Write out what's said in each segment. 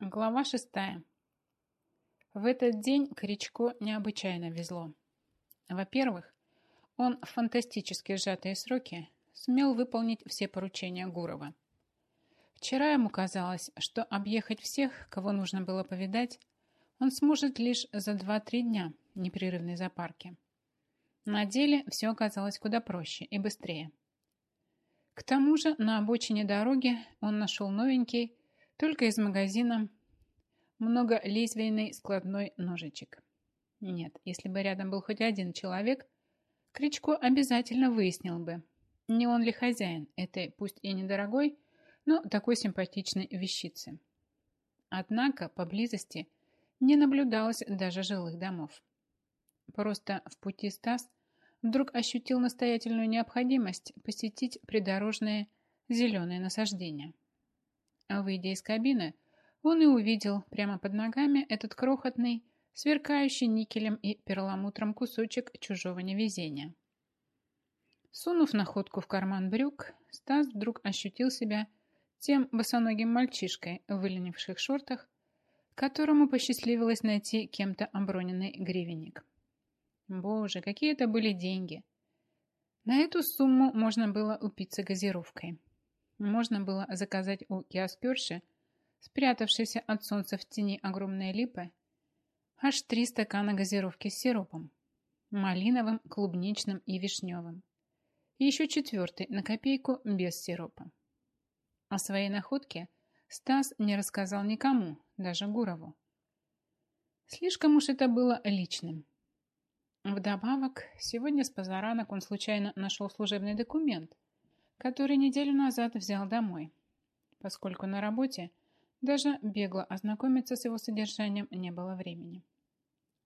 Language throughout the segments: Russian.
Глава шестая. В этот день Кричко необычайно везло. Во-первых, он в фантастически сжатые сроки сумел выполнить все поручения Гурова. Вчера ему казалось, что объехать всех, кого нужно было повидать, он сможет лишь за 2-3 дня непрерывной запарки. На деле все оказалось куда проще и быстрее. К тому же на обочине дороги он нашел новенький, только из магазина многолезвийный складной ножичек. Нет, если бы рядом был хоть один человек, Кричко обязательно выяснил бы, не он ли хозяин этой, пусть и недорогой, но такой симпатичной вещицы. Однако поблизости не наблюдалось даже жилых домов. Просто в пути Стас вдруг ощутил настоятельную необходимость посетить придорожные зеленые насаждения. А выйдя из кабины, он и увидел прямо под ногами этот крохотный, сверкающий никелем и перламутром кусочек чужого невезения. Сунув находку в карман брюк, Стас вдруг ощутил себя тем босоногим мальчишкой в выленивших шортах, которому посчастливилось найти кем-то оброненный гривенник. Боже, какие это были деньги! На эту сумму можно было упиться газировкой. Можно было заказать у киоскерши, спрятавшейся от солнца в тени огромной липы, аж три стакана газировки с сиропом, малиновым, клубничным и вишневым. И еще четвертый на копейку без сиропа. О своей находке Стас не рассказал никому, даже Гурову. Слишком уж это было личным. Вдобавок, сегодня с позаранок он случайно нашел служебный документ, который неделю назад взял домой, поскольку на работе даже бегло ознакомиться с его содержанием не было времени.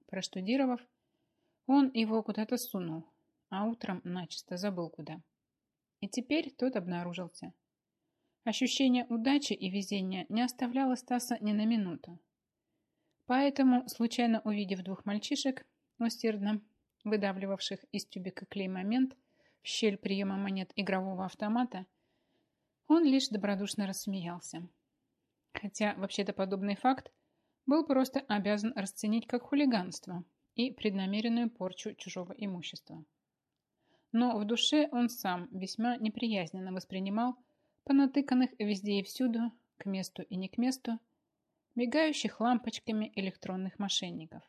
Проштудировав, он его куда-то сунул, а утром начисто забыл куда. И теперь тот обнаружился. Ощущение удачи и везения не оставляло Стаса ни на минуту. Поэтому, случайно увидев двух мальчишек, усердно выдавливавших из тюбика клей момент в щель приема монет игрового автомата, он лишь добродушно рассмеялся. Хотя, вообще-то, подобный факт был просто обязан расценить как хулиганство и преднамеренную порчу чужого имущества. Но в душе он сам весьма неприязненно воспринимал понатыканных везде и всюду, к месту и не к месту, мигающих лампочками электронных мошенников.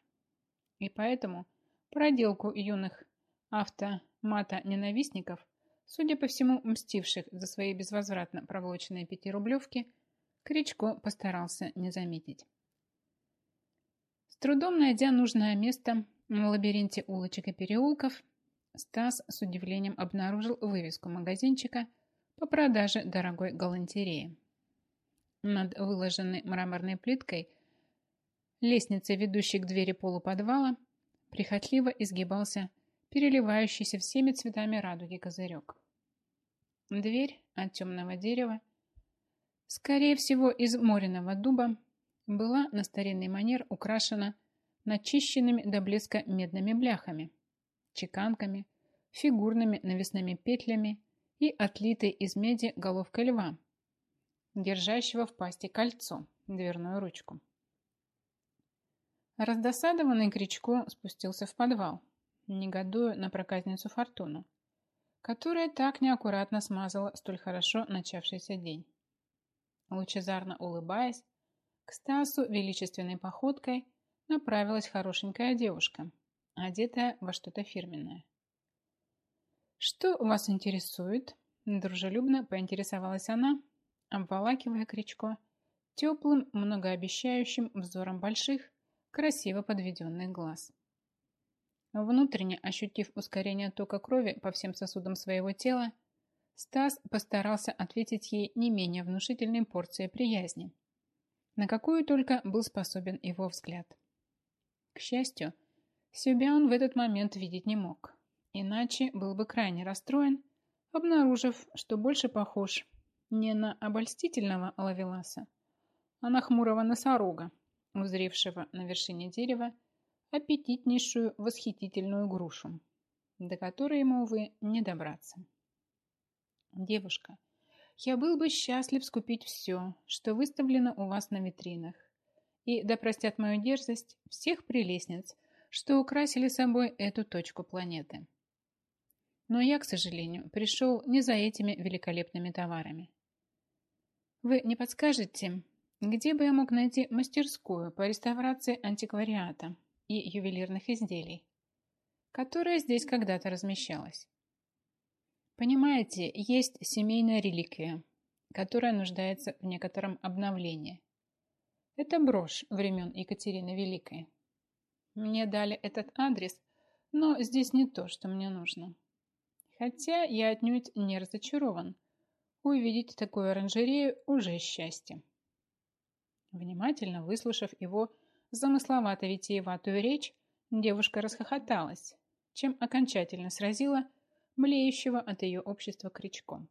И поэтому проделку юных автомата-ненавистников, судя по всему, мстивших за свои безвозвратно проволоченные пятирублевки, Кричко постарался не заметить. С трудом найдя нужное место в лабиринте улочек и переулков, Стас с удивлением обнаружил вывеску магазинчика по продаже дорогой галантереи. Над выложенной мраморной плиткой лестницей, ведущей к двери полуподвала, прихотливо изгибался переливающийся всеми цветами радуги козырек. Дверь от темного дерева скорее всего из мореного дуба, была на старинный манер украшена начищенными до блеска медными бляхами, чеканками, фигурными навесными петлями и отлитой из меди головкой льва, держащего в пасти кольцо, дверную ручку. Раздосадованный Кричко спустился в подвал, негодуя на проказницу Фортуну, которая так неаккуратно смазала столь хорошо начавшийся день. Лучезарно улыбаясь, к Стасу величественной походкой направилась хорошенькая девушка, одетая во что-то фирменное. «Что вас интересует?» – дружелюбно поинтересовалась она, обволакивая Кричко теплым, многообещающим взором больших, красиво подведенных глаз. Внутренне ощутив ускорение тока крови по всем сосудам своего тела, Стас постарался ответить ей не менее внушительной порцией приязни, на какую только был способен его взгляд. К счастью, себя он в этот момент видеть не мог, иначе был бы крайне расстроен, обнаружив, что больше похож не на обольстительного лавеласа, а на хмурого носорога, узревшего на вершине дерева аппетитнейшую восхитительную грушу, до которой ему, увы, не добраться. Девушка, я был бы счастлив скупить все, что выставлено у вас на витринах, и, да простят мою дерзость, всех прелестниц, что украсили собой эту точку планеты. Но я, к сожалению, пришел не за этими великолепными товарами. Вы не подскажете, где бы я мог найти мастерскую по реставрации антиквариата и ювелирных изделий, которая здесь когда-то размещалась? Понимаете, есть семейная реликвия, которая нуждается в некотором обновлении. Это брошь времен Екатерины Великой. Мне дали этот адрес, но здесь не то, что мне нужно. Хотя я отнюдь не разочарован. Увидеть такую оранжерею уже счастье. Внимательно выслушав его замысловато-витиеватую речь, девушка расхохоталась, чем окончательно сразила млеющего от ее общества крючком.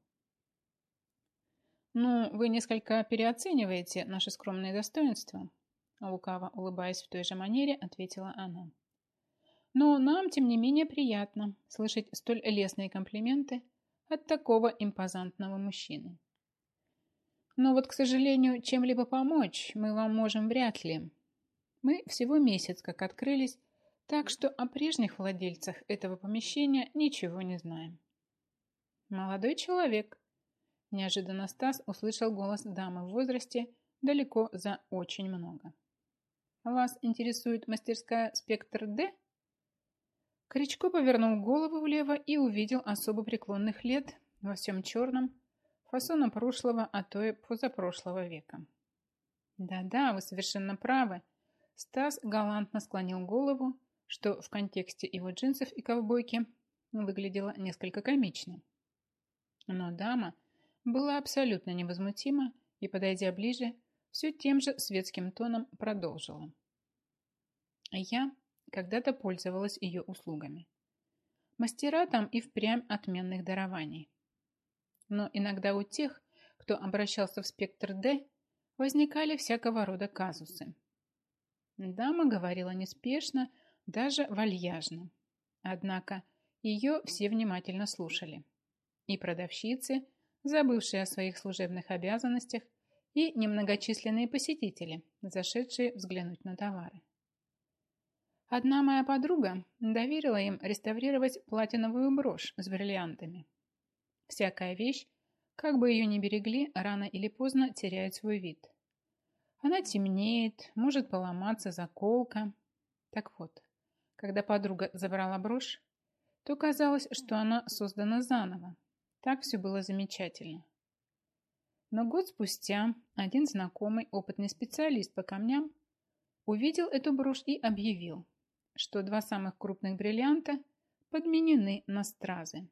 «Ну, вы несколько переоцениваете наши скромные достоинства», лукаво улыбаясь в той же манере, ответила она. Но нам, тем не менее, приятно слышать столь лестные комплименты от такого импозантного мужчины. Но вот, к сожалению, чем-либо помочь мы вам можем вряд ли. Мы всего месяц как открылись, так что о прежних владельцах этого помещения ничего не знаем. Молодой человек. Неожиданно Стас услышал голос дамы в возрасте далеко за очень много. Вас интересует мастерская «Спектр Д»? Кричко повернул голову влево и увидел особо преклонных лет во всем черном, фасона прошлого, а то и позапрошлого века. Да-да, вы совершенно правы. Стас галантно склонил голову, что в контексте его джинсов и ковбойки выглядело несколько комично. Но дама была абсолютно невозмутима и, подойдя ближе, все тем же светским тоном продолжила. Я когда-то пользовалась ее услугами. Мастера там и впрямь отменных дарований. Но иногда у тех, кто обращался в спектр Д, возникали всякого рода казусы. Дама говорила неспешно, даже вальяжно. Однако ее все внимательно слушали. И продавщицы, забывшие о своих служебных обязанностях, и немногочисленные посетители, зашедшие взглянуть на товары. Одна моя подруга доверила им реставрировать платиновую брошь с бриллиантами. Всякая вещь, как бы ее ни берегли, рано или поздно теряет свой вид. Она темнеет, может поломаться заколка. Так вот, когда подруга забрала брошь, то казалось, что она создана заново. Так все было замечательно. Но год спустя один знакомый опытный специалист по камням увидел эту брошь и объявил, что два самых крупных бриллианта подменены на стразы.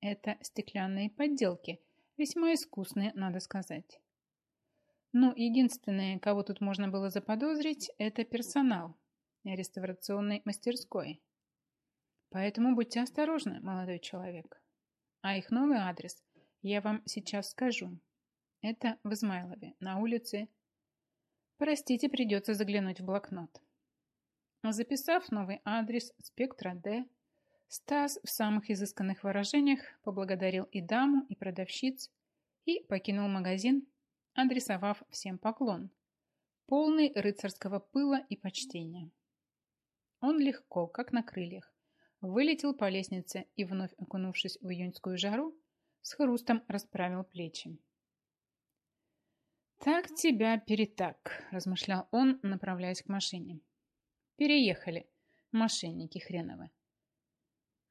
Это стеклянные подделки, весьма искусные, надо сказать. Но единственное, кого тут можно было заподозрить, это персонал реставрационной мастерской. Поэтому будьте осторожны, молодой человек. А их новый адрес я вам сейчас скажу. Это в Измайлове, на улице. Простите, придется заглянуть в блокнот. Записав новый адрес спектра Д, Стас в самых изысканных выражениях поблагодарил и даму, и продавщиц, и покинул магазин, адресовав всем поклон, полный рыцарского пыла и почтения. Он легко, как на крыльях, вылетел по лестнице и, вновь окунувшись в июньскую жару, с хрустом расправил плечи. «Так тебя перетак», – размышлял он, направляясь к машине. Переехали. Мошенники хреновы.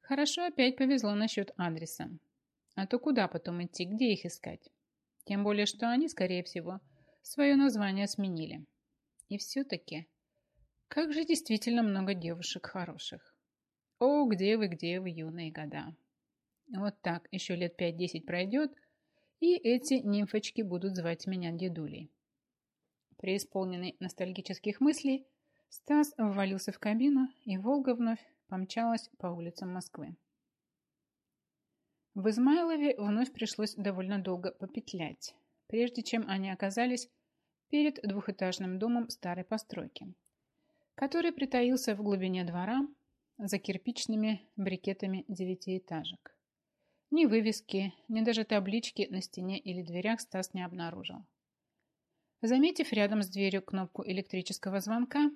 Хорошо опять повезло насчет адреса. А то куда потом идти, где их искать? Тем более, что они, скорее всего, свое название сменили. И все-таки, как же действительно много девушек хороших. О, где вы, где вы, юные года. Вот так еще лет 5-10 пройдет, и эти нимфочки будут звать меня дедулей. Преисполненный ностальгических мыслей, Стас ввалился в кабину, и «Волга» вновь помчалась по улицам Москвы. В Измайлове вновь пришлось довольно долго попетлять, прежде чем они оказались перед двухэтажным домом старой постройки, который притаился в глубине двора за кирпичными брикетами девятиэтажек. Ни вывески, ни даже таблички на стене или дверях Стас не обнаружил. Заметив рядом с дверью кнопку электрического звонка,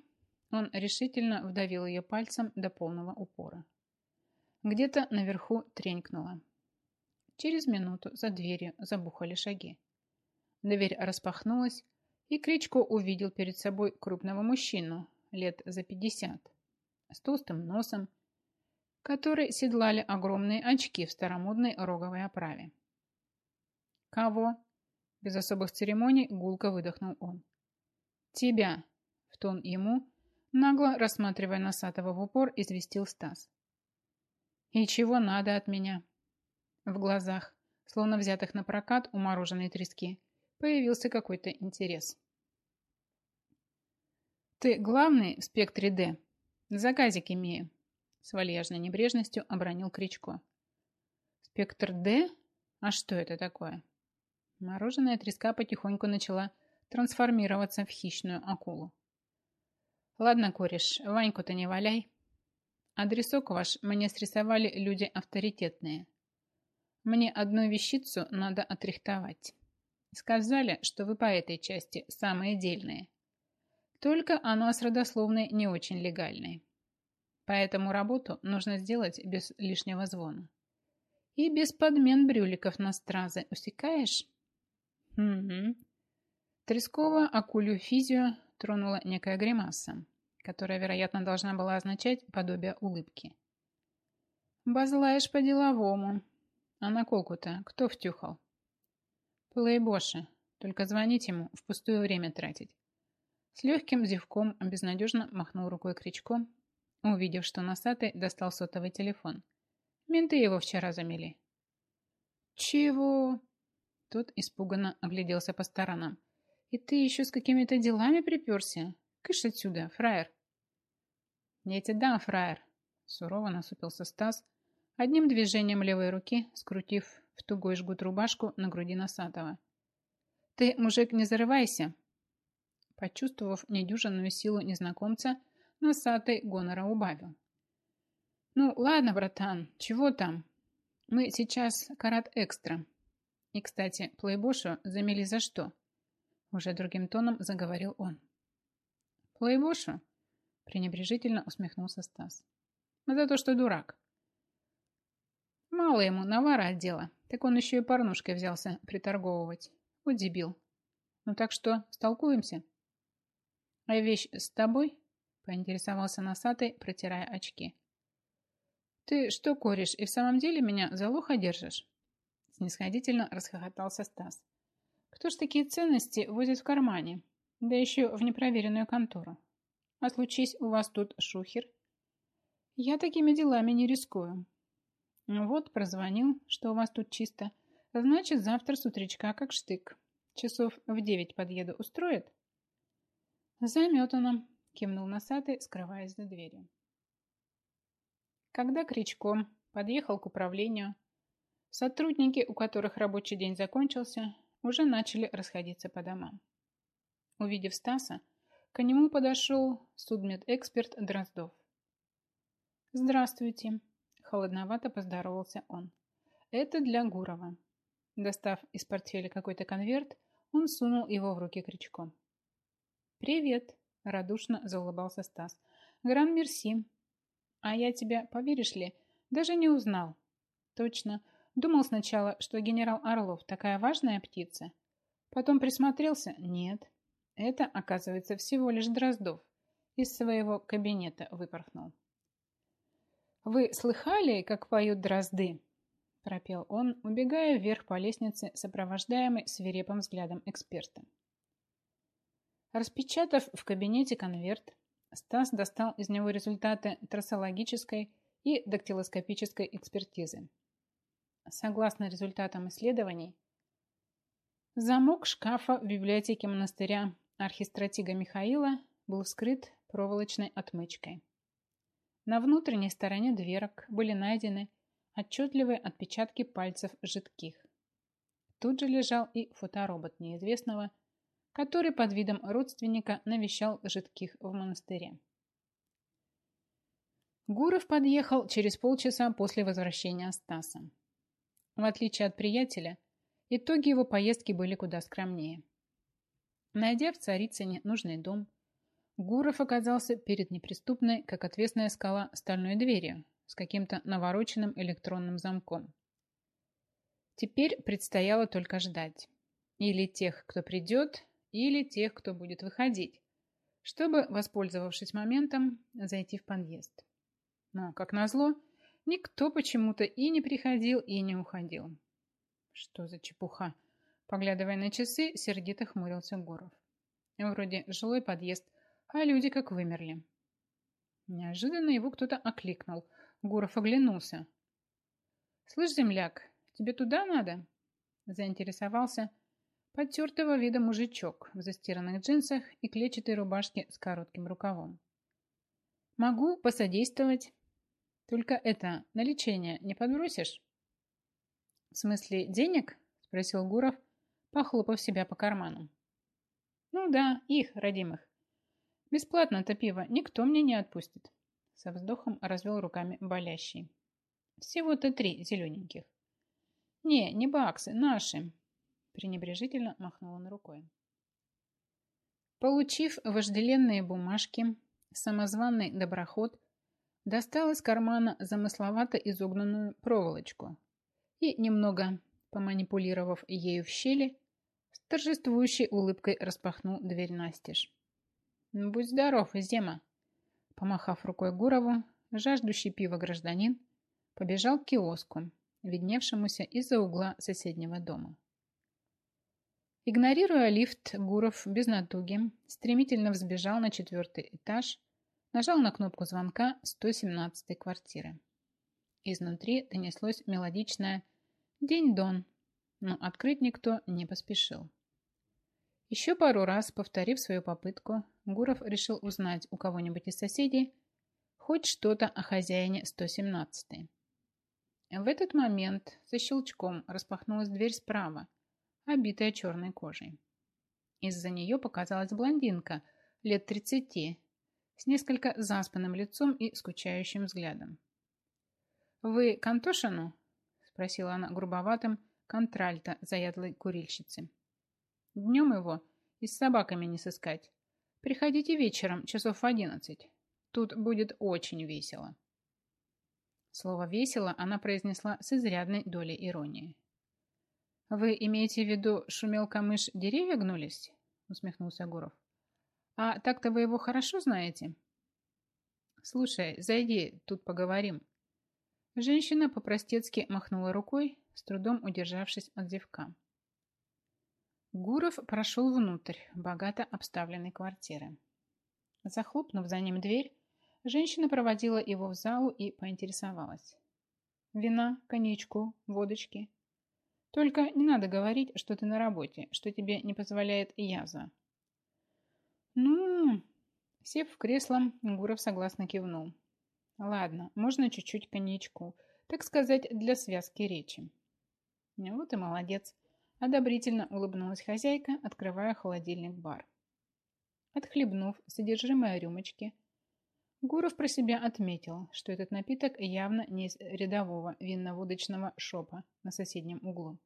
он решительно вдавил ее пальцем до полного упора. Где-то наверху тренькнуло. Через минуту за дверью забухали шаги. Дверь распахнулась, и Кричко увидел перед собой крупного мужчину, лет за пятьдесят, с толстым носом, который седлали огромные очки в старомодной роговой оправе. «Кого?» – без особых церемоний гулко выдохнул он. «Тебя!» – в тон ему, нагло рассматривая Носатого в упор, известил Стас. «И чего надо от меня?» В глазах, словно взятых на прокат у мороженой трески, появился какой-то интерес. «Ты главный в спектре Д. Заказик имею», с вальяжной небрежностью обронил Кричко. «Спектр Д? А что это такое?» Мороженая треска потихоньку начала трансформироваться в хищную акулу. «Ладно, кореш, Ваньку-то не валяй. Адресок ваш мне срисовали люди авторитетные. Мне одну вещицу надо отрихтовать. Сказали, что вы по этой части самые дельные. Только она с родословной не очень легальной. Поэтому работу нужно сделать без лишнего звона. И без подмен брюликов на стразы. Усекаешь? Угу. Трескова акулю физию тронула некая гримаса, которая, вероятно, должна была означать подобие улыбки. «Базлаешь по-деловому. А наколку-то кто втюхал?» «Плейбоши. Только звонить ему, впустую время тратить». С легким зевком безнадежно махнул рукой Кричко, увидев, что носатый достал сотовый телефон. Менты его вчера замели. «Чего?» Тот испуганно огляделся по сторонам. «И ты еще с какими-то делами приперся? Кыш отсюда, фраер!» «Я тебе дам, фраер!» Сурово насупился Стас, одним движением левой руки скрутив в тугой жгут рубашку на груди Носатого. «Ты, мужик, не зарывайся!» Почувствовав недюжинную силу незнакомца, Носатый гонора убавил. «Ну, ладно, братан, чего там? Мы сейчас карат экстра. И, кстати, плейбошу замели за что?» Уже другим тоном заговорил он. «Плейбошу?» пренебрежительно усмехнулся Стас. «За то, что дурак». Мало ему навара отдела, так он еще и порнушкой взялся приторговывать. Вот дебил. Ну так что, столкуемся? А вещь с тобой? Поинтересовался носатый, протирая очки. «Ты что, кореш, и в самом деле меня за лоха держишь?» Снисходительно расхохотался Стас. «Кто ж такие ценности возит в кармане? Да еще в непроверенную контору. А случись у вас тут шухер?» «Я такими делами не рискую». «Вот, прозвонил, что у вас тут чисто. Значит, завтра с утречка как штык. Часов в девять подъеду. Устроит?» «Заметано», кивнул носатый, скрываясь за дверью. Когда Кричко подъехал к управлению, сотрудники, у которых рабочий день закончился, уже начали расходиться по домам. Увидев Стаса, к нему подошел судмедэксперт Дроздов. «Здравствуйте», – холодновато поздоровался он. «Это для Гурова». Достав из портфеля какой-то конверт, он сунул его в руки Кричко. «Привет», Радушно заулыбался Стас. Гран Мерси. А я тебя, поверишь ли, даже не узнал. Точно. Думал сначала, что генерал Орлов такая важная птица. Потом присмотрелся. Нет. Это, оказывается, всего лишь Дроздов. Из своего кабинета выпорхнул. «Вы слыхали, как поют дрозды?» пропел он, убегая вверх по лестнице, сопровождаемый свирепым взглядом эксперта. Распечатав в кабинете конверт, Стас достал из него результаты трассологической и дактилоскопической экспертизы. Согласно результатам исследований, замок шкафа в библиотеке монастыря архистратига Михаила был вскрыт проволочной отмычкой. На внутренней стороне дверок были найдены отчетливые отпечатки пальцев жидких. Тут же лежал и фоторобот неизвестного, который под видом родственника навещал жидких в монастыре. Гуров подъехал через полчаса после возвращения Стаса. В отличие от приятеля, итоги его поездки были куда скромнее. Найдя в Царицыне нужный дом, Гуров оказался перед неприступной, как отвесная скала, стальной дверью с каким-то навороченным электронным замком. Теперь предстояло только ждать. Или тех, кто придет, или тех, кто будет выходить, чтобы, воспользовавшись моментом, зайти в подъезд. Но, как назло, никто почему-то и не приходил, и не уходил. Что за чепуха? Поглядывая на часы, сердито хмурился Гуров. Вроде жилой подъезд, а люди как вымерли. Неожиданно его кто-то окликнул. Гуров оглянулся. «Слышь, земляк, тебе туда надо?» Заинтересовался подтертого вида мужичок в застиранных джинсах и клетчатой рубашке с коротким рукавом. «Могу посодействовать. Только это, на лечение не подбросишь?» «В смысле денег?» – спросил Гуров, похлопав себя по карману. «Ну да, их, родимых. Бесплатно-то пиво никто мне не отпустит». Со вздохом развел руками болящий. «Всего-то три зелененьких». «Не, не баксы, наши», пренебрежительно махнул он рукой. Получив вожделенные бумажки, самозваный доброход достал из кармана замысловато изогнанную проволочку и, немного поманипулировав ею в щели, с торжествующей улыбкой распахнул дверь настежь. «Будь здоров, Зема!» Помахав рукой Гурову, жаждущий пива гражданин побежал к киоску, видневшемуся из-за угла соседнего дома. Игнорируя лифт, Гуров без натуги стремительно взбежал на четвертый этаж, нажал на кнопку звонка 117-й квартиры. Изнутри донеслось мелодичное «День-дон», но открыть никто не поспешил. Еще пару раз, повторив свою попытку, Гуров решил узнать у кого-нибудь из соседей хоть что-то о хозяине 117-й. В этот момент со щелчком распахнулась дверь справа, обитая черной кожей. Из-за нее показалась блондинка лет тридцати с несколько заспанным лицом и скучающим взглядом. «Вы к Антошину?» – спросила она грубоватым контральто заядлой курильщицы. «Днем его и с собаками не сыскать. Приходите вечером, часов в одиннадцать. Тут будет очень весело». Слово «весело» она произнесла с изрядной долей иронии. «Вы имеете в виду, шумел камыш, деревья гнулись?» усмехнулся Гуров. «А так-то вы его хорошо знаете?» «Слушай, зайди, тут поговорим». Женщина по-простецки махнула рукой, с трудом удержавшись от зевка. Гуров прошел внутрь богато обставленной квартиры. Захлопнув за ним дверь, женщина проводила его в залу и поинтересовалась. «Вина, коньячку, водочки?» Только не надо говорить, что ты на работе, что тебе не позволяет язва. Ну, сев в кресло, Гуров согласно кивнул. Ладно, можно чуть-чуть коньячку, так сказать, для связки речи. Вот и молодец. Одобрительно улыбнулась хозяйка, открывая холодильник-бар. Отхлебнув содержимое рюмочки, Гуров про себя отметил, что этот напиток явно не из рядового винно-водочного шопа на соседнем углу.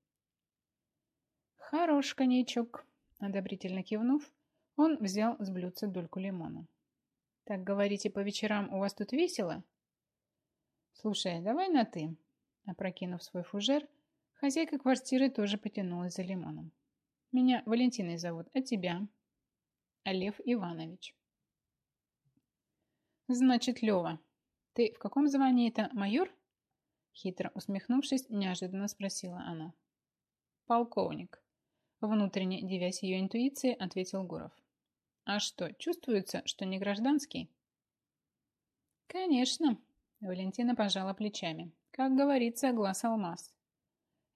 «Хорош коньячок», – одобрительно кивнув, он взял с блюдца дольку лимона. «Так, говорите, по вечерам у вас тут весело?» «Слушай, давай на «ты», – опрокинув свой фужер, хозяйка квартиры тоже потянулась за лимоном. «Меня Валентиной зовут, а тебя?» «Лев Иванович». «Значит, Лева, ты в каком звании-то майор?» Хитро усмехнувшись, неожиданно спросила она. «Полковник», внутренне девясь ее интуиции, ответил Гуров. «А что, чувствуется, что не гражданский?» «Конечно», – Валентина пожала плечами. «Как говорится, глаз алмаз.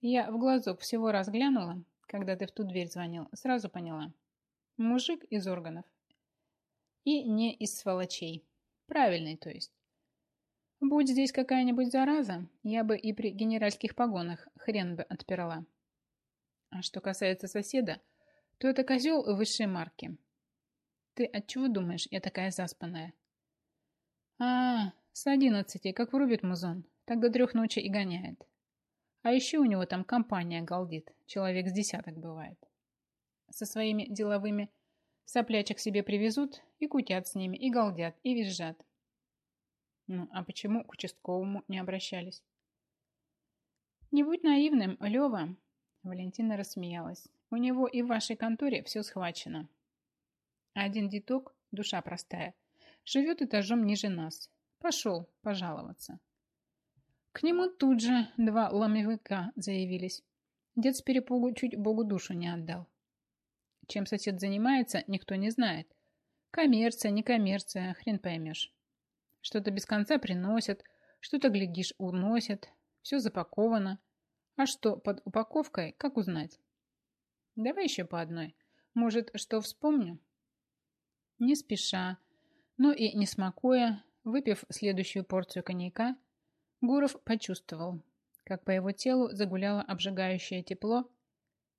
Я в глазок всего раз глянула, когда ты в ту дверь звонил, сразу поняла. Мужик из органов. И не из сволочей. Правильный, то есть. Будь здесь какая-нибудь зараза, я бы и при генеральских погонах хрен бы отперла. А что касается соседа, то это козел высшей марки. Ты от чего думаешь, я такая заспанная? А, с одиннадцати, как врубит музон, так до трех ночи и гоняет. А еще у него там компания галдит, человек с десяток бывает. Со своими деловыми Соплячек себе привезут и кутят с ними, и галдят, и визжат. Ну, а почему к участковому не обращались? Не будь наивным, Лева. Валентина рассмеялась. У него и в вашей конторе все схвачено. Один деток, душа простая, живет этажом ниже нас. Пошел пожаловаться. К нему тут же два ломевика заявились. Дед с перепугу чуть Богу душу не отдал. Чем сосед занимается, никто не знает. Коммерция, не коммерция, хрен поймешь. Что-то без конца приносят, что-то, глядишь, уносят. Все запаковано. А что под упаковкой, как узнать? Давай еще по одной. Может, что вспомню? Не спеша, но и не смакуя, выпив следующую порцию коньяка, Гуров почувствовал, как по его телу загуляло обжигающее тепло,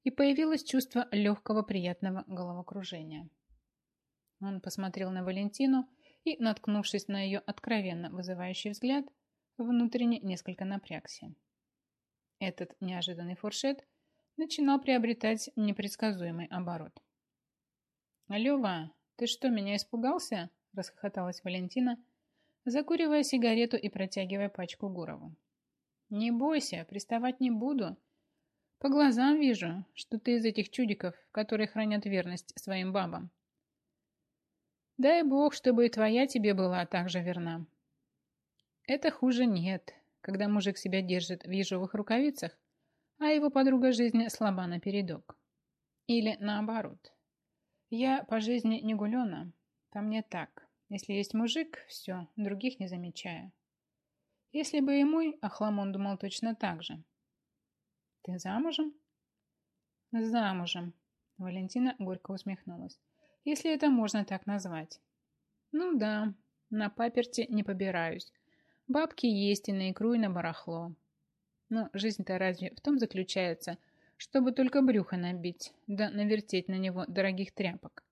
и появилось чувство легкого приятного головокружения. Он посмотрел на Валентину и, наткнувшись на ее откровенно вызывающий взгляд, внутренне несколько напрягся. Этот неожиданный фуршет начинал приобретать непредсказуемый оборот. «Лева, ты что, меня испугался?» – расхохоталась Валентина, закуривая сигарету и протягивая пачку Гурову. «Не бойся, приставать не буду. По глазам вижу, что ты из этих чудиков, которые хранят верность своим бабам. Дай бог, чтобы и твоя тебе была так же верна. Это хуже нет, когда мужик себя держит в ежовых рукавицах, а его подруга жизни слаба напередок. Или наоборот. Я по жизни не гулена, там не так. Если есть мужик, все, других не замечаю. Если бы и мой, Ахламон думал точно так же. Ты замужем? Замужем. Валентина горько усмехнулась если это можно так назвать. Ну да, на паперти не побираюсь. Бабки есть и на икру, и на барахло. Но жизнь-то разве в том заключается, чтобы только брюхо набить, да навертеть на него дорогих тряпок?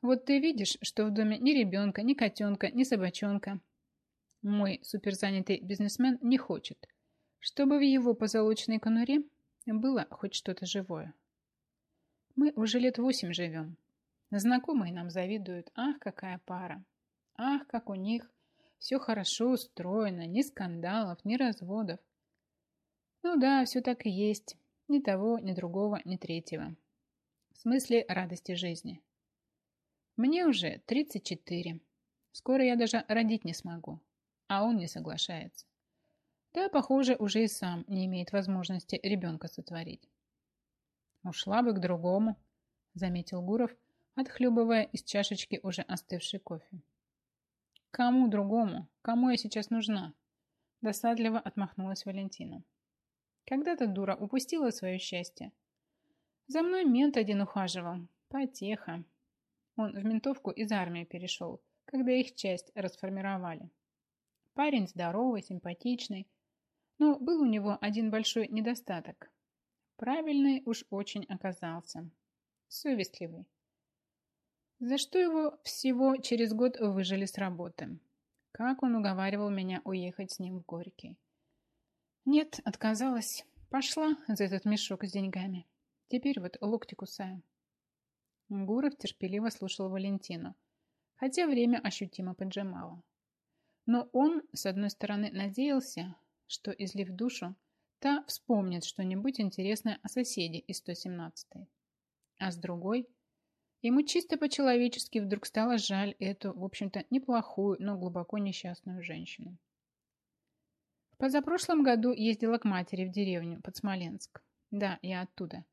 Вот ты видишь, что в доме ни ребенка, ни котенка, ни собачонка. Мой суперзанятый бизнесмен не хочет, чтобы в его позолоченной конуре было хоть что-то живое. Мы уже лет восемь живем. Знакомые нам завидуют. Ах, какая пара. Ах, как у них все хорошо устроено. Ни скандалов, ни разводов. Ну да, все так и есть. Ни того, ни другого, ни третьего. В смысле радости жизни. Мне уже 34. Скоро я даже родить не смогу. А он не соглашается. Да, похоже, уже и сам не имеет возможности ребенка сотворить. Ушла бы к другому, заметил Гуров, отхлебывая из чашечки уже остывший кофе. «Кому другому? Кому я сейчас нужна?» Досадливо отмахнулась Валентина. Когда-то дура упустила свое счастье. За мной мент один ухаживал. Потеха. Он в ментовку из армии перешел, когда их часть расформировали. Парень здоровый, симпатичный. Но был у него один большой недостаток. Правильный уж очень оказался. Совестливый за что его всего через год выжили с работы. Как он уговаривал меня уехать с ним в Горький. Нет, отказалась. Пошла за этот мешок с деньгами. Теперь вот локти кусаю. Гуров терпеливо слушал Валентину, хотя время ощутимо поджимало. Но он, с одной стороны, надеялся, что, излив душу, та вспомнит что-нибудь интересное о соседе из 117-й. А с другой – Ему чисто по-человечески вдруг стало жаль эту, в общем-то, неплохую, но глубоко несчастную женщину. В позапрошлом году ездила к матери в деревню под Смоленск. Да, я оттуда.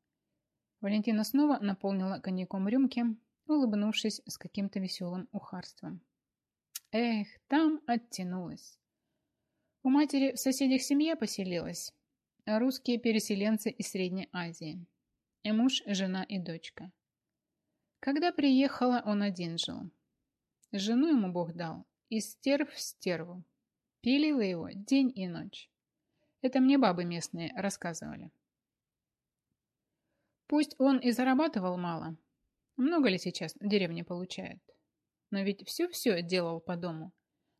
Валентина снова наполнила коньяком рюмки, улыбнувшись с каким-то веселым ухарством. Эх, там оттянулась. У матери в соседях семья поселилась. Русские переселенцы из Средней Азии. И муж, жена и дочка. Когда приехала, он один жил. Жену ему Бог дал, и стерв в стерву. Пилила его день и ночь. Это мне бабы местные рассказывали. Пусть он и зарабатывал мало. Много ли сейчас в деревне получает? Но ведь все-все делал по дому.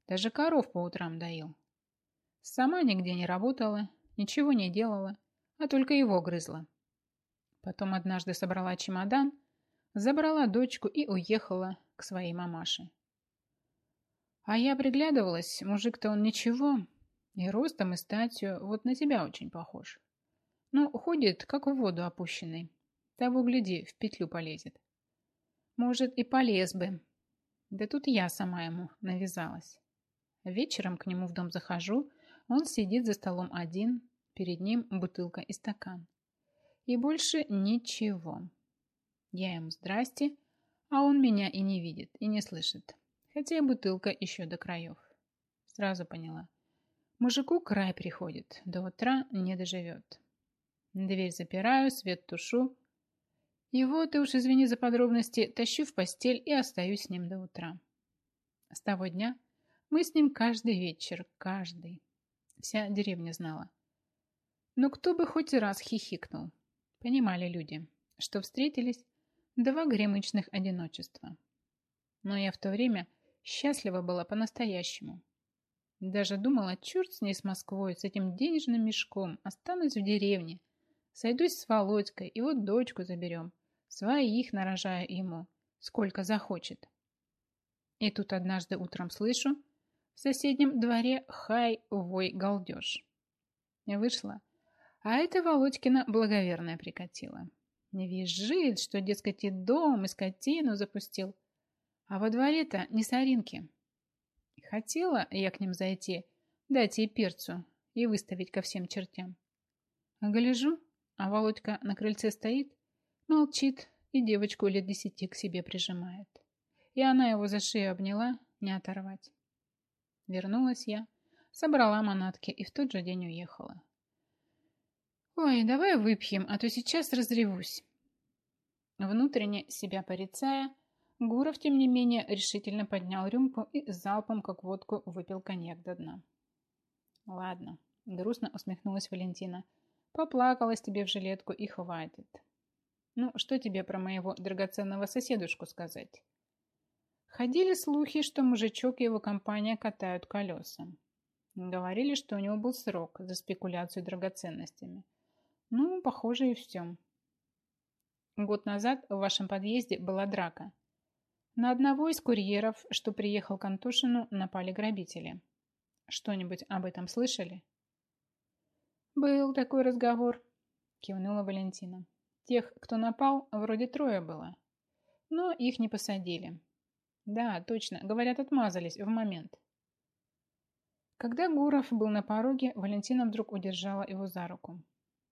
Даже коров по утрам доил. Сама нигде не работала, ничего не делала, а только его грызла. Потом однажды собрала чемодан – забрала дочку и уехала к своей мамаше. А я приглядывалась, мужик-то он ничего, и ростом, и статью, вот на тебя очень похож. Ну, ходит, как в воду опущенный. Того, гляди, в петлю полезет. Может, и полез бы. Да тут я сама ему навязалась. Вечером к нему в дом захожу, он сидит за столом один, перед ним бутылка и стакан. И больше ничего. Я ему здрасте, а он меня и не видит, и не слышит. Хотя и бутылка еще до краев. Сразу поняла. Мужику край приходит, до утра не доживет. Дверь запираю, свет тушу. Вот, и уж извини за подробности, тащу в постель и остаюсь с ним до утра. С того дня мы с ним каждый вечер, каждый. Вся деревня знала. Но кто бы хоть раз хихикнул. Понимали люди, что встретились два гремычных одиночества. Но я в то время счастлива была по-настоящему. Даже думала, черт с ней с Москвой, с этим денежным мешком, останусь в деревне, сойдусь с Володькой и вот дочку заберем, своих нарожаю ему, сколько захочет. И тут однажды утром слышу, в соседнем дворе хай, вой, галдеж. Я вышла, а это Володькина благоверная прикатила. Не визжит, что, дескать, и дом, и скотину запустил – а во дворе-то не соринки. Хотела я к ним зайти, дать ей перцу и выставить ко всем чертям. Гляжу, а Володька на крыльце стоит, молчит и девочку лет десяти к себе прижимает. И она его за шею обняла, не оторвать. Вернулась я, собрала манатки и в тот же день уехала. Ой, давай выпьем, а то сейчас разревусь. Внутренне себя порицая, Гуров, тем не менее, решительно поднял рюмку и залпом, как водку, выпил коньяк до дна. «Ладно», — грустно усмехнулась Валентина. «Поплакалась тебе в жилетку и хватит. Ну, что тебе про моего драгоценного соседушку сказать?» Ходили слухи, что мужичок и его компания катают колеса. Говорили, что у него был срок за спекуляцию драгоценностями. Ну, похоже, и все. Год назад в вашем подъезде была драка – на одного из курьеров, что приехал к Антошину, напали грабители. Что-нибудь об этом слышали? Был такой разговор, кивнула Валентина. Тех, кто напал, вроде трое было. Но их не посадили. Да, точно, говорят, отмазались в момент. Когда Гуров был на пороге, Валентина вдруг удержала его за руку.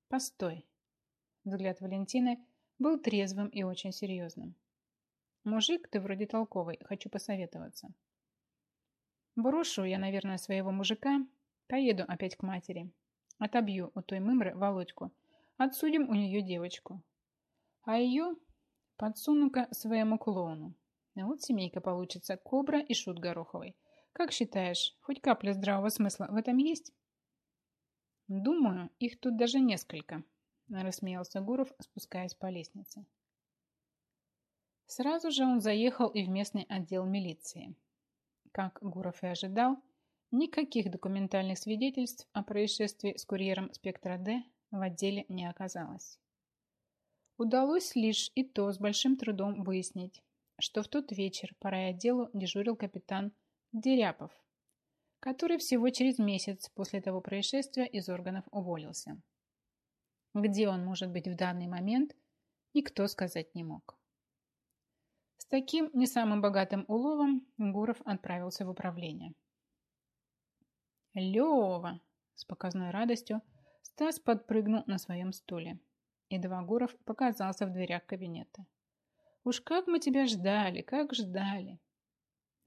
«Постой!» Взгляд Валентины был трезвым и очень серьезным. Мужик, ты вроде толковый, хочу посоветоваться. Брошу я, наверное, своего мужика, поеду опять к матери. Отобью у той мымры Володьку, отсудим у нее девочку. А ее подсуну-ка своему клоуну. Вот семейка получится, Кобра и Шут Гороховый. Как считаешь, хоть капля здравого смысла в этом есть? Думаю, их тут даже несколько, рассмеялся Гуров, спускаясь по лестнице. Сразу же он заехал и в местный отдел милиции. Как Гуров и ожидал, никаких документальных свидетельств о происшествии с курьером «Спектра Д» в отделе не оказалось. Удалось лишь и то с большим трудом выяснить, что в тот вечер по райотделу дежурил капитан Деряпов, который всего через месяц после того происшествия из органов уволился. Где он может быть в данный момент, никто сказать не мог. С таким не самым богатым уловом Гуров отправился в управление. «Лева!» – с показной радостью Стас подпрыгнул на своем стуле. И Гуров показался в дверях кабинета. «Уж как мы тебя ждали, как ждали!»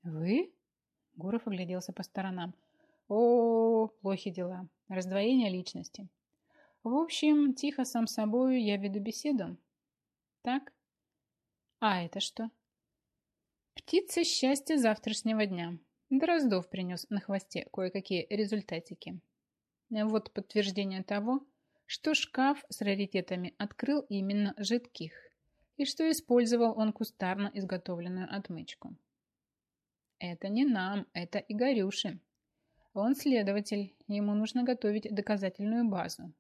«Вы?» – Гуров огляделся по сторонам. «О, плохи дела. Раздвоение личности. В общем, тихо сам собою я веду беседу. Так? А это что?» Птица счастья завтрашнего дня. Дроздов принес на хвосте кое-какие результатики. Вот подтверждение того, что шкаф с раритетами открыл именно жидких, и что использовал он кустарно изготовленную отмычку. Это не нам, это Игорюше. Он следователь, ему нужно готовить доказательную базу.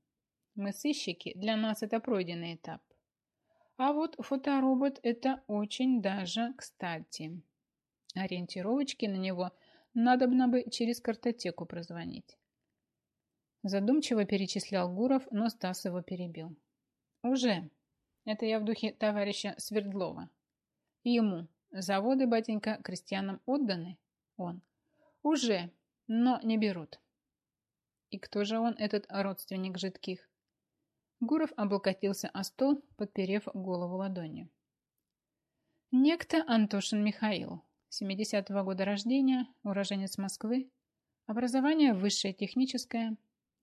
Мы сыщики, для нас это пройденный этап. А вот фоторобот – это очень даже кстати. Ориентировочки на него надобно бы через картотеку прозвонить. Задумчиво перечислял Гуров, но Стас его перебил. Уже. Это я в духе товарища Свердлова. Ему. Заводы, батенька, крестьянам отданы? Он. Уже, но не берут. И кто же он, этот родственник жидких? Гуров облокотился о стол, подперев голову ладонью. Некто Антошин Михаил, 70-го года рождения, уроженец Москвы, образование высшее техническое,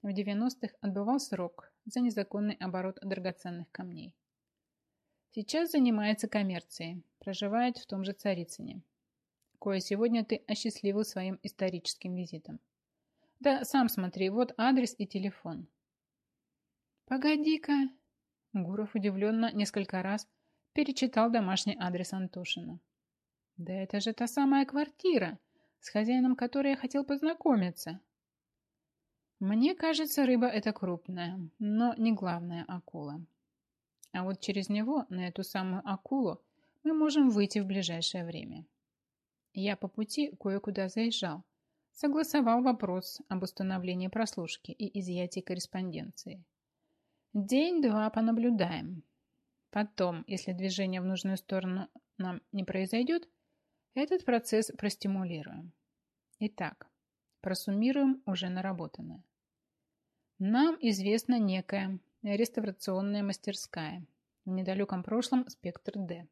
в 90-х отбывал срок за незаконный оборот драгоценных камней. Сейчас занимается коммерцией, проживает в том же Царицыне, кое сегодня ты осчастливил своим историческим визитом. Да сам смотри, вот адрес и телефон. Погоди-ка. Гуров удивленно несколько раз перечитал домашний адрес Антошина. Да это же та самая квартира, с хозяином которой я хотел познакомиться. Мне кажется, рыба это крупная, но не главная акула. А вот через него, на эту самую акулу, мы можем выйти в ближайшее время. Я по пути кое-куда заезжал, согласовал вопрос об установлении прослушки и изъятии корреспонденции. День-два понаблюдаем. Потом, если движение в нужную сторону нам не произойдет, этот процесс простимулируем. Итак, просуммируем уже наработанное. Нам известна некая реставрационная мастерская в недалеком прошлом «Спектр Д».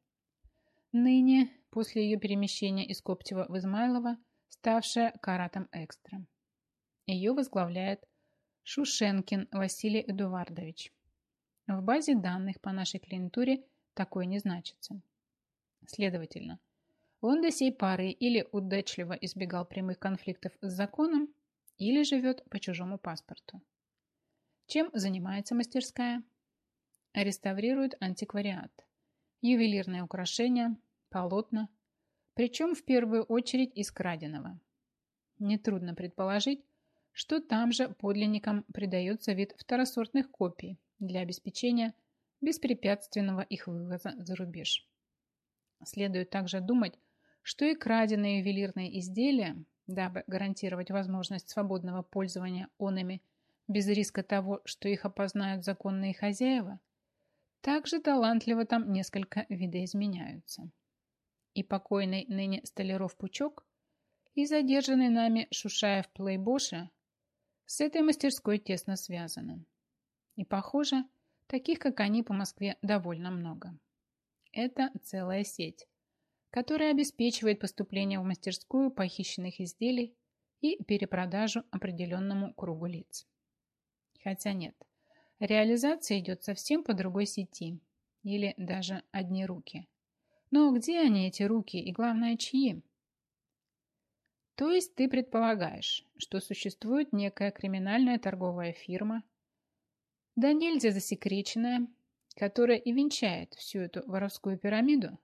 Ныне, после ее перемещения из Коптева в Измайлово, ставшая каратом экстра. Ее возглавляет Шушенкин Василий Эдуардович. В базе данных по нашей клиентуре такой не значится. Следовательно, он до сей пары или удачливо избегал прямых конфликтов с законом, или живет по чужому паспорту. Чем занимается мастерская? Реставрирует антиквариат, ювелирные украшения, полотна, причем в первую очередь из краденого. Нетрудно предположить, что там же подлинникам придается вид второсортных копий для обеспечения беспрепятственного их вывоза за рубеж. Следует также думать, что и краденые ювелирные изделия, дабы гарантировать возможность свободного пользования онами без риска того, что их опознают законные хозяева, также талантливо там несколько видоизменяются. И покойный ныне Столяров Пучок, и задержанный нами Шушаев Плейбоша с этой мастерской тесно связаны. И, похоже, таких, как они, по Москве довольно много. Это целая сеть, которая обеспечивает поступление в мастерскую похищенных изделий и перепродажу определенному кругу лиц. Хотя нет, реализация идет совсем по другой сети, или даже одни руки. Но где они, эти руки, и главное, чьи? То есть ты предполагаешь, что существует некая криминальная торговая фирма, да нельзя засекреченная, которая и венчает всю эту воровскую пирамиду?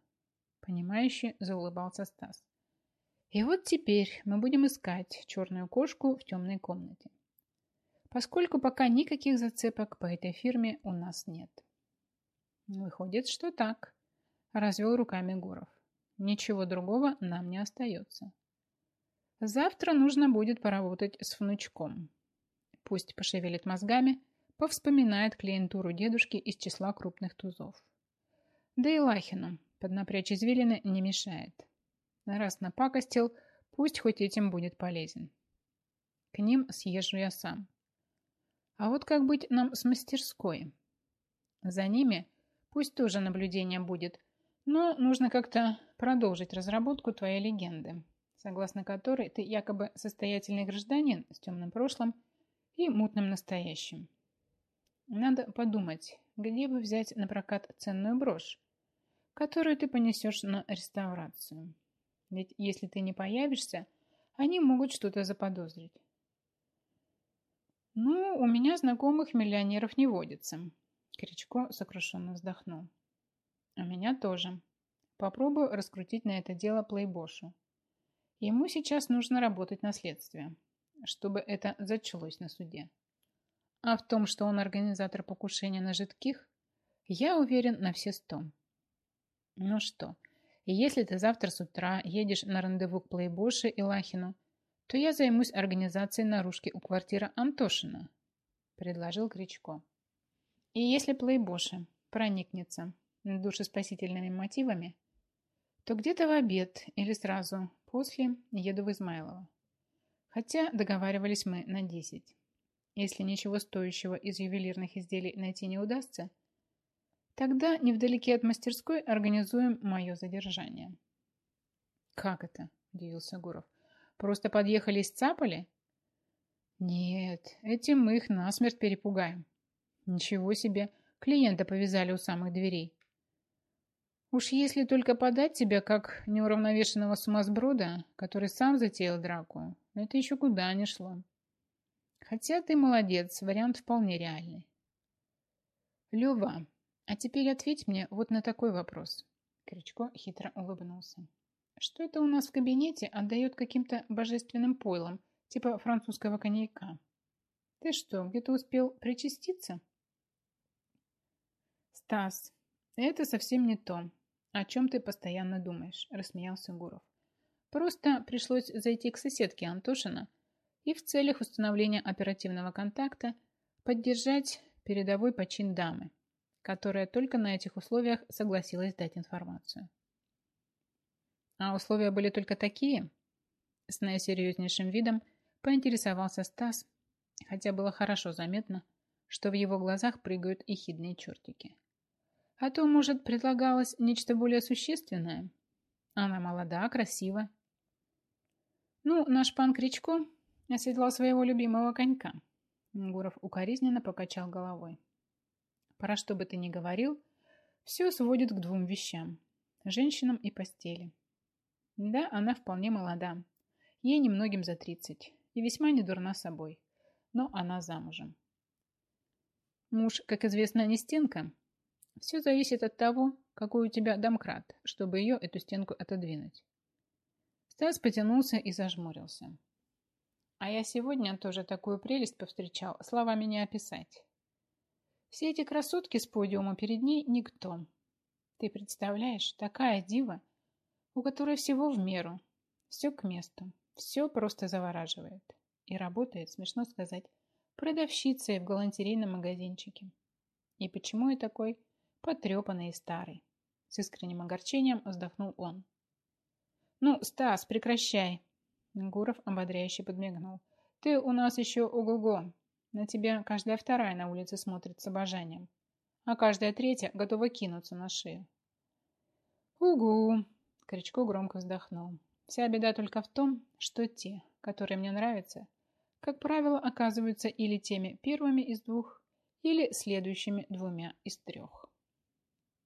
Понимающе заулыбался Стас. И вот теперь мы будем искать черную кошку в темной комнате. Поскольку пока никаких зацепок по этой фирме у нас нет. Выходит, что так, развел руками Гуров. Ничего другого нам не остается. Завтра нужно будет поработать с внучком. Пусть пошевелит мозгами, повспоминает клиентуру дедушки из числа крупных тузов. Да и Лахину поднапрячь извилины не мешает. Раз напакостил, пусть хоть этим будет полезен. К ним съезжу я сам. А вот как быть нам с мастерской? За ними пусть тоже наблюдение будет, но нужно как-то продолжить разработку твоей легенды согласно которой ты якобы состоятельный гражданин с темным прошлым и мутным настоящим. Надо подумать, где бы взять на прокат ценную брошь, которую ты понесешь на реставрацию. Ведь если ты не появишься, они могут что-то заподозрить. «Ну, у меня знакомых миллионеров не водится», — Кричко сокрушенно вздохнул. «У меня тоже. Попробую раскрутить на это дело плейбошу. Ему сейчас нужно работать на следствие, чтобы это зачелось на суде. А в том, что он организатор покушения на жидких, Я уверен на все сто. Ну что, если ты завтра с утра едешь на рандеву к Плейбоше и Лахину, то я займусь организацией наружки у квартиры Антошина, предложил Кричко. И если Плейбоша проникнется душеспасительными мотивами, то где-то в обед или сразу после еду в Измайлово. Хотя договаривались мы на 10. Если ничего стоящего из ювелирных изделий найти не удастся, тогда невдалеке от мастерской организуем мое задержание. «Как это?» – удивился Гуров. «Просто подъехали и сцапали?» «Нет, этим мы их насмерть перепугаем». «Ничего себе, клиента повязали у самых дверей». «Уж если только подать тебя как неуравновешенного сумасброда, который сам затеял драку, это еще куда не шло». Хотя ты молодец, вариант вполне реальный. Лева, а теперь ответь мне вот на такой вопрос. Крючко хитро улыбнулся. Что это у нас в кабинете отдает каким-то божественным пойлом, типа французского коньяка? Ты что, где-то успел причаститься? Стас, это совсем не то, о чем ты постоянно думаешь, рассмеялся Гуров. Просто пришлось зайти к соседке Антошина, и в целях установления оперативного контакта поддержать передовой почин дамы, которая только на этих условиях согласилась дать информацию. А условия были только такие? С наисерьезнейшим видом поинтересовался Стас, хотя было хорошо заметно, что в его глазах прыгают ехидные чертики. А то, может, предлагалось нечто более существенное? Она молода, красива. Ну, наш пан Кричко оседлал своего любимого конька. Гуров укоризненно покачал головой. Пора, что бы ты ни говорил, все сводит к двум вещам – женщинам и постели. Да, она вполне молода. Ей немногим за тридцать и весьма недурна собой. Но она замужем. Муж, как известно, не стенка. Все зависит от того, какой у тебя домкрат, чтобы ее, эту стенку, отодвинуть. Стас потянулся и зажмурился. А я сегодня тоже такую прелесть повстречал, словами не описать. Все эти красотки с подиума перед ней никто. Ты представляешь, такая дива, у которой всего в меру, все к месту, все просто завораживает. И работает, смешно сказать, продавщицей в галантерейном магазинчике. И почему я такой потрепанный и старый? С искренним огорчением вздохнул он. «Ну, Стас, прекращай!» Гуров ободряюще подмигнул. «Ты у нас еще ого-го. На тебя каждая вторая на улице смотрит с обожанием, а каждая третья готова кинуться на шею». «Угу!» — Кричко громко вздохнул. «Вся беда только в том, что те, которые мне нравятся, как правило, оказываются или теми первыми из двух, или следующими двумя из трех».